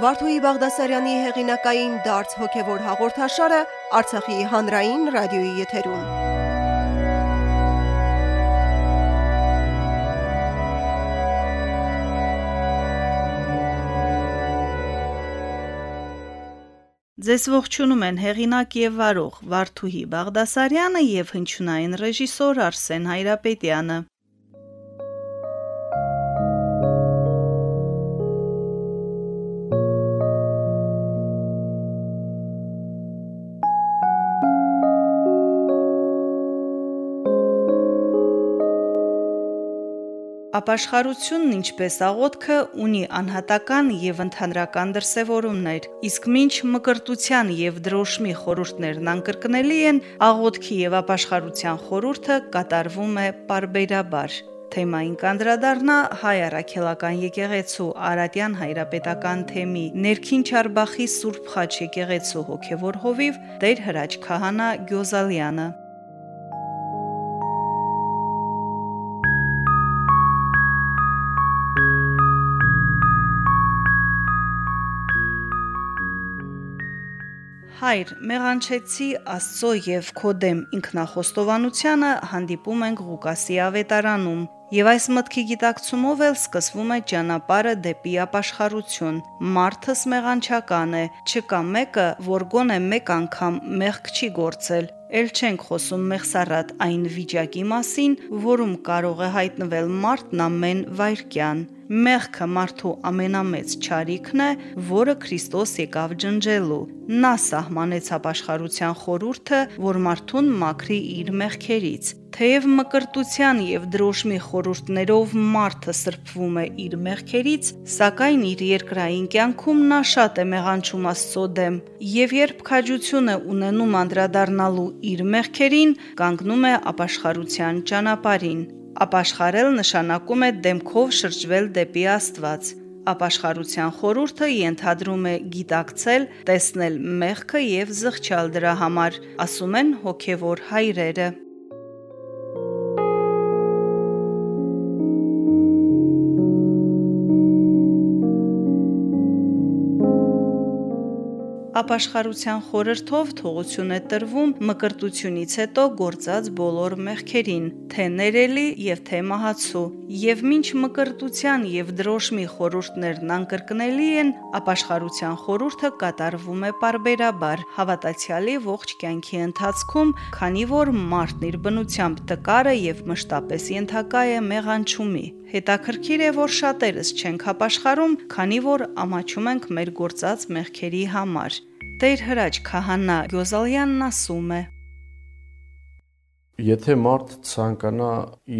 Վարդուհի Բաղդասարյանի հեղինակային դարձ հոգևոր հաղորդաշարը Արցախի հանրային ռադիոյի եթերում։ Ձեզ ողջունում են հեղինակ եւ վարող Վարդուհի Բաղդասարյանը եւ հնչյունային ռեժիսոր Արսեն Հայրապետյանը։ Ապաշխարությունն ինչպես աղոթքը ունի անհատական եւ ընդհանրական դրսեւորումներ, իսկ մինչ մկրտության եւ դրոշմի խորհուրդներն անկրկնելի են, աղոթքի եւ ապաշխարության խորհուրդը կատարվում է parberabar։ Թեմային կանդրադառնա հայ առաքելական եկեղեցու Արատյան հայրապետական թեմի Ներքին Չարբախի Սուրբ Խաչ եկեղեցու հոգևոր հովիվ Տեր Հրաչ քահանա Գյոզալյանը։ Հայր, մեղանչեցի Աստծո եւ քո դեմ ինքնախոստովանությանը հանդիպում ենք Ղուկասի ավետարանում, եւ այս մտքի գիտակցումով էլ սկսվում է ճանապարհը դեպի ապաշխարություն։ Մարդս մեղանչական է, չկա մեկը, որ գոնե մեկ անգամ մեղք չի գործել։ Էլ չենք խոսում մեղսարատ այն վիճակի մասին, որում կարող է հայտնվել մարդն ամեն վայրկյան։ Մեղքը մարդու ամենամեծ ճարիքն է, որը Քրիստոս եկավ ջնջելու։ Նա սահմանեց ապաշխարության խորհուրդը, որ մարդուն մաքրի իր մեղքերից։ Թեև մկրտության եւ դրոշմի խորհուրդներով մարդը սրբվում է իր մեղքերից, սակայն իր երկրային կյանքում նա շատ է մեղանչում Աստծո դեմ, եւ երբ քաջություն է ունենում անդրադառնալու իր մեղքերին, կանգնում է ապաշխարության ճանապարհին։ Ապաշխարել նշանակում է դեմքով շրջվել դեպի Աստված։ Ապաշխարության խորհուրդը ենթադրում է գիտակցել, տեսնել մեղքը եւ զղջալ դրա համար, ասում են հոգեվոր հայրերը։ Ապաշխարության խորհրդով թողություն է տրվում մկրտությունից հետո գործած բոլոր մեղքերին, թե ներելի եւ թե մահացու, եւ մինչ մկրտության եւ դրոշմի խորհուրդներն անկրկնելի են, ապաշխարության խորհուրդը կատարվում է parberabar հավատացյալի ողջ կյանքի ընթացքում, քանի որ մարդն իր բնությամբ տկարը եւ մշտապես ենթակա է մեղանչումի։ Հետաքրքիր է, որ շատերս չենք ապաշխարում, քանի որ ամաչում ենք մեր գործած մեղքերի համար։ Տեր հրաչ քահանա Գյոզալյանն ասում է. Եթե մարդ ցանկանա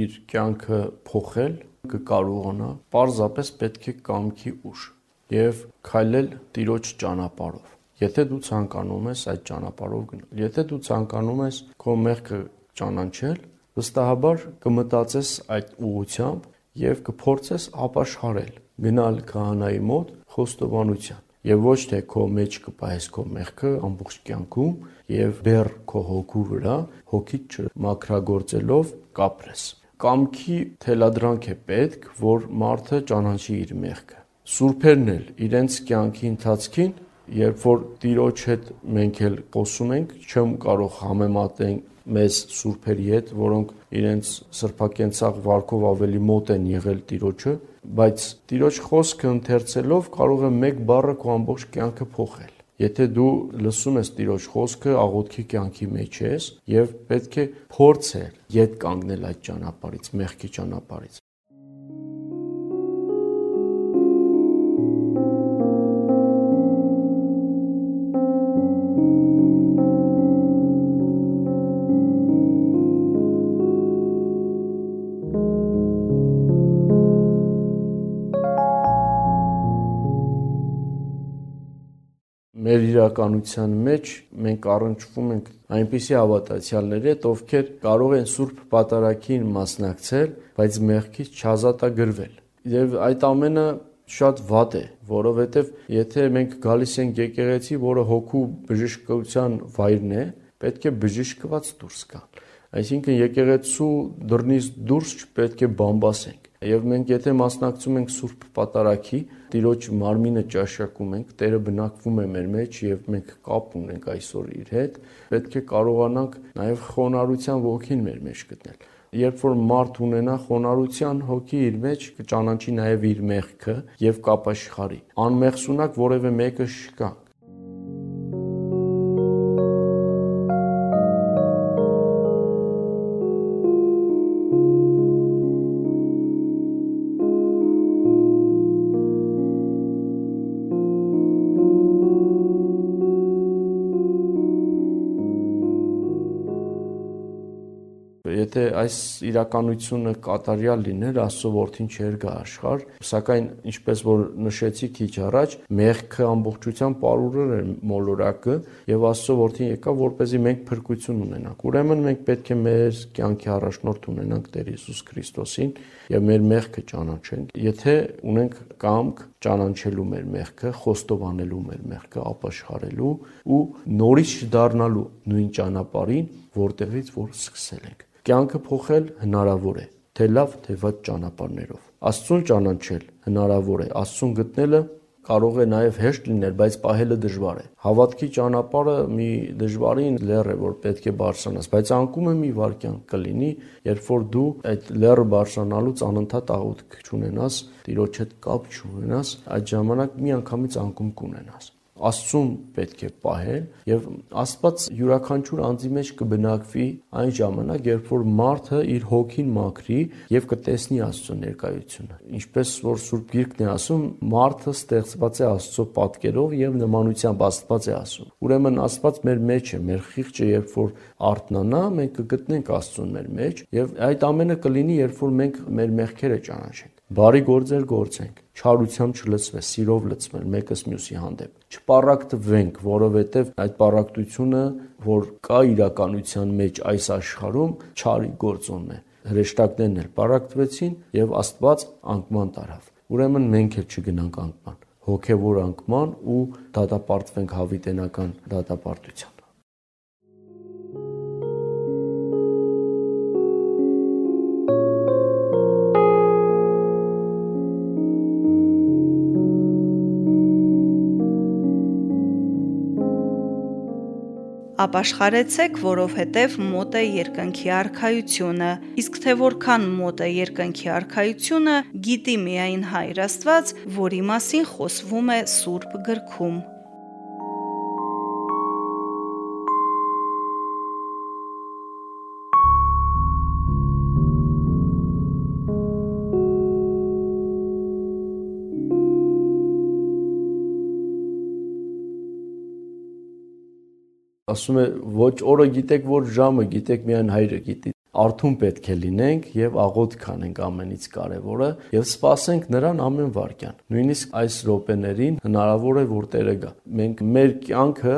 իր կյանքը փոխել, կկարողանա, պարզապես պետք է կամքի ուժ եւ քայլել Տիրոջ ճանապարհով։ Եթե դու ցանկանում ես այդ ճանապարհով գնալ, եթե դու ցանկանում ես քո մեղքը ճանաչել, վստահաբար կմտածես այդ ուղությամբ եւ կփորձես ապաշխարել, գնալ քահանայի մոտ խոստովանության եւ ոչ թե քո մեջ կպահես քո մեղքը ամբողջ կյանքում եւ դեռ քո հոգու վրա հոգիդ չմաքրագործելով կապրես կամքի թելադրանք է պետք որ մարդը ճանաչի իր մեղքը սուրբերն էլ իրենց կյանքի ընթացքին երբ որ տիրոջ հետ մենք էլ խոսում ենք չեմ կարող համեմատել մեզ սուրբերի հետ, որոնք իրենց սրբակենցաղ վարկով ավելի մոտ են եղել Տիրոջը, բայց Տիրոջ խոսքը ընթերցելով կարող է մեկ բառը քո ամբողջ կյանքը փոխել։ Եթե դու լսում ես Տիրոջ խոսքը, աղոթքի կյանքի մեջ ես եւ պետք է փորձել յետ կանգնել այդ ճանապարից, մեղքի ճանապարից։ իրականության մեջ մենք առնչվում ենք այնպիսի հավատացյալների հետ, ովքեր կարող են Սուրբ Պատարագին մասնակցել, բայց մեղքից չազատագրվել։ Եվ այդ ամենը շատ վատ է, որովհետև եթե մենք գալիս ենք եկեղեցի, որը հոգու բժշկության վայրն է, պետք է բժշկված դուրս գալ։ Այսինքն եկեղեցու դռնից դուրս չպետք է բամբասենք։ Եվ մենք եթե մասնակցում ենք Սուրբ Պատարագի, Տիրոջ մարմինը ճաշակում ենք, Տերը բնակվում է մեր մեջ եւ մենք կապ ունենք այսօր իր հետ, պետք է կարողանանք նաեւ խոնարհության ոգին մեր մեջ գտնել երբ որ մարդ ունենա խոնարհության հոգի իր մեջ կճանաչի նաև իր մեղքը եւ կապաշխարի անմեղսունակ որևէ մեկը չկա Եթե այս իրականությունը կատարյալ լիներ, Աստծո որդին չէր գա աշխարհ, սակայն ինչպես որ նշեցի քիչ առաջ, մեղքը ամբողջությամբ ապարուրել էր մոլորակը եւ Աստծո որդին եկավ, որպեսզի մենք փրկություն ունենանք։ Ուրեմն մենք պետք է մեր կյանքի առաջնորդ ունենանք Տեր Հիսուս Քրիստոսին եւ մեր մեղքը ճանաչենք։ Եթե ունենք կամք ճանաչելու մեր մեղքը, խոստովանելու մեր մեղքը, ապաշխարելու ու նորից դառնալու նույն ճանապարհին, որտեղից որ սկսել ենք Կյանքը փոխել հնարավոր է, թե լավ, թե վատ ճանապարհներով։ Աստծուն ճանաչել հնարավոր է, Աստծուն գտնելը կարող է նաև հեշտ լինել, բայց պահելը դժվար է։ Հավատքի ճանապարհը մի դժվարին լեռ է, որ պետք է բարձրանաս, բայց անկումը մի վարքյան կլինի, երբ որ դու այդ լեռը բարձրանալուց անընդհատ աղոթք չունենաս, Տիրոջ հետ կապ չունենաս, այդ ժամանակ մի անգամից անկում կունենաս։ Աստծուն պետք է պահել եւ Աստված յուրաքանչյուր անձի մեջ կբնակվի այն ժամանակ, երբ որ մարդը իր հոգին մաքրի եւ կտեսնի Աստծո ներկայությունը։ Ինչպես որ Սուրբ Գիրքն է ասում, մարդը ստեղծված է Աստծո պատկերով եւ նմանությամբ Աստված է ասում։ Ուրեմն Աստված մեր մեջ է, մեր խիղճը երբ որ արթնանա, մենք կգտնենք Աստծուն մեր մեջ եւ այդ ամենը կլինի, երբ որ մենք մեր մեղքերը ճանաչենք բարի գործեր գործենք, չարությամբ չլցվես, սիրով լցվել մեկս մյուսի հանդեպ։ Չպարակտվենք, որովհետև այդ պարակտությունը, որ կա իրականության մեջ այս աշխարհում, չարի գործոնն է։ Հրեշտակներն էլ պարակտվեցին եւ Աստված անկման տարավ։ Ուրեմն մենք էլ չգնանք անկման հոգևոր անկման ու դատապարտվենք հավիտենական դատապարտության։ Ապաշխարեցեք, որովհետև մոտ է երկնքի արխայությունը, իսկ թե որքան մոտ է երկնքի արխայությունը, գիտի միայն Հայր Աստված, որի մասին խոսվում է Սուրբ գրքում։ ասում է ոչ օրը գիտեք, որ ժամը գիտեք, միայն հայրը գիտի։ Արթուն պետք է լինենք եւ աղոթք անենք ամենից կարեւորը եւ սպասենք նրան ամեն վարքյան։ Նույնիսկ այս րոպեներին հնարավոր է որ Տերը գա։ Մենք մեր կյանքը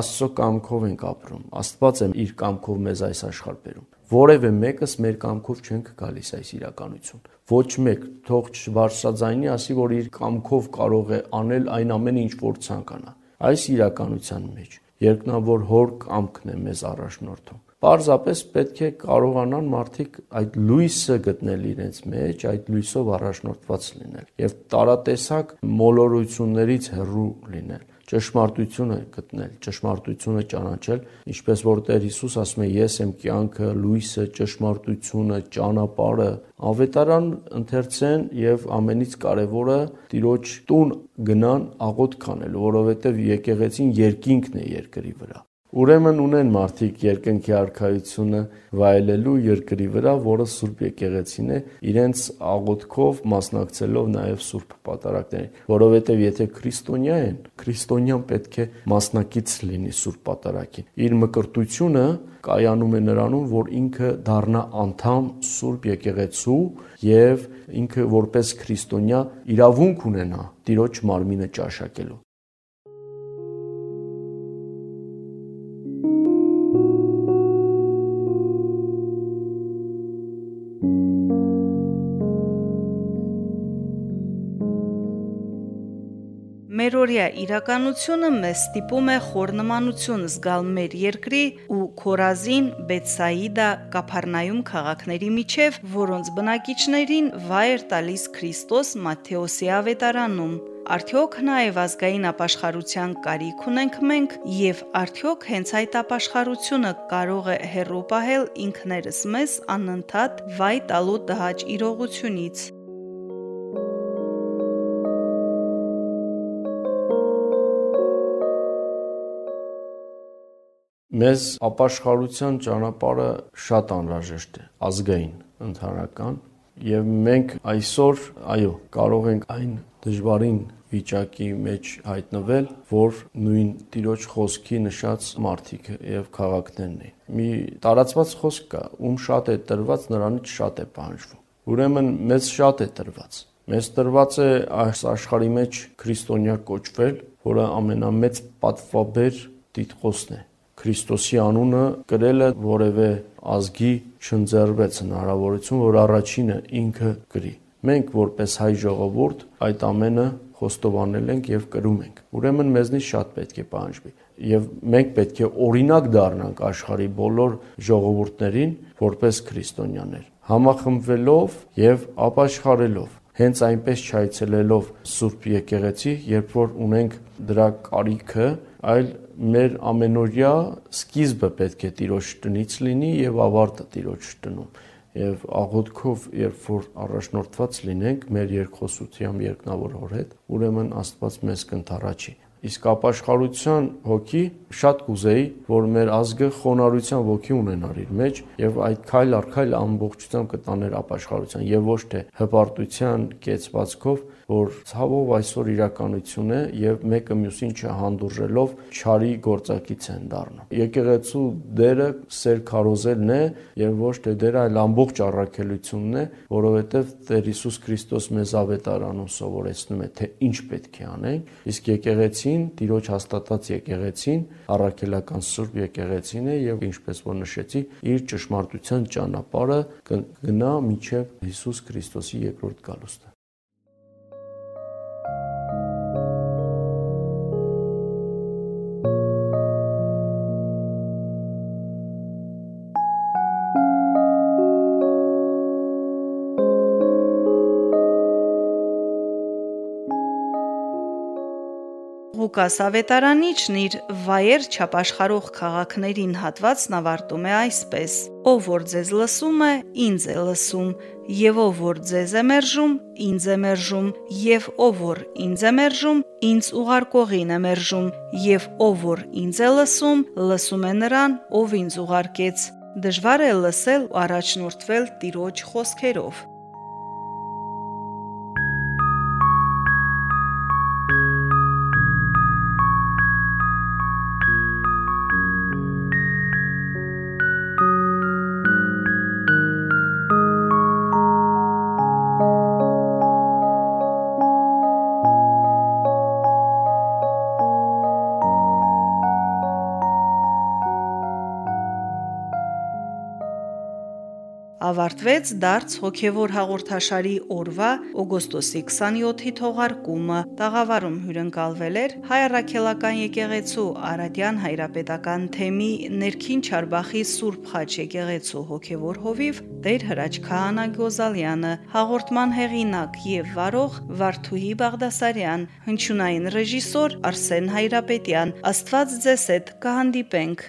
Աստծո կամքով ենք ապրում։ Աստված է իր կամքով մեզ այս աշխարհ բերում։ Որևէ մեկս մեր կամքով չենք գալիս այս իրականություն։ Ոչ մեկ թող չբարձրաձայնի, ասի որ իր կամքով կարող է անել այն ամենը, ինչ որ ցանկանա։ Այս իրականության մեջ երկնավոր հոր կամքն է մեզ առաջնորդում։ Պարզապես պետք է կարողանան մարդիկ այդ լույսը գտնել իրենց մեջ, այդ լույսով առաջնորդված լինել եւ տարատեսակ մոլորություններից հեռու լինել ճշմարտությունը գտնել, ճշմարտությունը ճանաչել, ինչպես որ Տեր Հիսուս ասում է. Ես եմ կյանքը, լույսը, ճշմարտությունը, ճանապարհը։ Ավետարան ընթերցեն եւ ամենից կարեւորը Տիրոջ տուն գնան աղոտ կանել, որովհետեւ եկեղեցին երկինքն է երկրի վրա։ Ուրեմն ունեն մարդիկ երկնքի արխայությունը վայելելու երկրի վրա, որը Սուրբ եկեղեցին է, իրենց աղոթքով մասնակցելով նաև Սուրբ պատարակներին, որովհետև եթե քրիստոնյա են, քրիստոնյան պետք է մասնակից լինի Սուրբ պատարակին։ Իր մկրտությունը կայանում է նրանում, որ ինքը դառնա անդամ Սուրբ եկեղեցու եւ ինքը որպես քրիստոնյա իրավունք ունենա Տիրոջ մարմինը ճաշակելու։ Մերօրյա իրականությունը մեզ ստիպում է խորնմանություն զգալ մեր երկրի ու Խորազին, Բեցսայիդա, Կափառնայում քաղաքների միջև, որոնց բնակիչներին վայր տալիս Քրիստոս Մատթեոսի ավետարանում։ Արդյոք նաև ազգային ապաշխարության կարիք ունենք մենք եւ արդյոք հենց այդ ապաշխարությունը կարող է հերո պահել ինքներս մեզ անընդհատ վայ տալու տհաճ իրողությունից։ Մեզ ապաշխարության ճանապարհը շատ անհրաժեշտ է, ազգային, ընդհանրական, եւ մենք այսօր, այո, կարող ենք այն դժվարին վիճակի մեջ հայտնվել, որ նույն տիրոջ խոսքի նշած մարդիկ եւ քաղաքներն են։ Մի տարածված խոսք կա, ում շատ է տրված, նրանից շատ է պահանջվում։ Ուրեմն մեզ շատ է տրված։ Մեզ տրված է այս աշխարհի մեջ քրիստոնյա կոչվել, որը ամենամեծ պատվաբեր դիտխոսն է։ Քրիստոսի անունը կրելը որևէ ազգի չընձեռվեց հնարավորություն, որ առաջինը ինքը կրի։ Մենք որպես հայ ժողովուրդ այդ ամենը խոստովանել ենք եւ կրում ենք։ Ուրեմն մեզնից շատ պետք է պահանջվի եւ մենք պետք է օրինակ դառնանք աշխարհի բոլոր ժողովուրդներին որպես քրիստոնյաներ, համախմբվելով եւ ապաշխարելով հենց այնպես չայցելելով Սուրբ եկեղեցի, երբ որ ունենք դրա կարիքը, այլ մեր ամենօրյա սկիզբը պետք է Տիրոջ տնից լինի եւ ավարտը Տիրոջ տնում եւ աղոթքով երբ որ առաջնորդված լինենք մեր երկխոսությամբ երկնավոր հետ, ուրեմն Աստված մեզ կընթառաջի։ Իսկ ապաշխարության հոգի շատ կուզեի, որ մեր ազգը խոնարհության ոգի ունենար իր մեջ եւ այդ քայլ առ քայլ ամբողջությամբ կտաներ ապաշխարության եւ ոչ թե հպարտության կեցվածքով, որ ցավով այսօր իրականություն է եւ մեկը մյուսին չհանդուրժելով չարի գործակից են դառնում։ Եկեղեցու դերը սեր քարոզելն է եւ ոչ թե դերը այլ ամբողջ առաքելությունն է, որովհետեւ Տեր Հիսուս Քրիստոս մեզ ավետարանում սովորեցնում է, թե ինչ պետք է անենք, իսկ եկեղեցին, Տիրոջ հաստատած եկեղեցին, առաքելական Սուրբ եկեղեցին է եւ ինչպես որ նշեցի, իր ճշմարտության ճանապարհը կգնա միջև Հիսուս Քրիստոսի երկրորդ գալուստը։ Ղուկաս Ավետարանիչն իր վայեր չապաշխարող քաղաքներին հատվածն ավարտում է այսպես. Ով որ ձեզ լսում է, ինձ է լսում, եւ ով որ ձեզ է մերժում, ինձ է մերժում, եւ ով որ ինձ է մերժում, ինձ ուղարկողին է մերժում, եւ ով որ ինձ է լսում, լսում է նրան, ով ինձ ուղարկեց։ Դժվար է լսել ու առաջնորդվել Տիրոջ խոսքերով ավարտվեց դարձ հոգևոր հաղորդաշարի օրվա օգոստոսի 27-ի թողարկումը։ Տաղավարում հյուրընկալվել էր Հայ Առաքելական եկեղեցու Արադյան հայրապետական թեմի ներքին Չարբախի Սուրբ Խաչ եկեղեցու հոգևոր հովիվ Տեր Հրաչ Քահանա Գոզալյանը, հաղորդման հեղինակ եւ վարող Վարդուհի Բաղդասարյան, հնչյունային ռեժիսոր Արսեն Հայրապետյան։ Աստված ձեզ հետ կհանդիպենք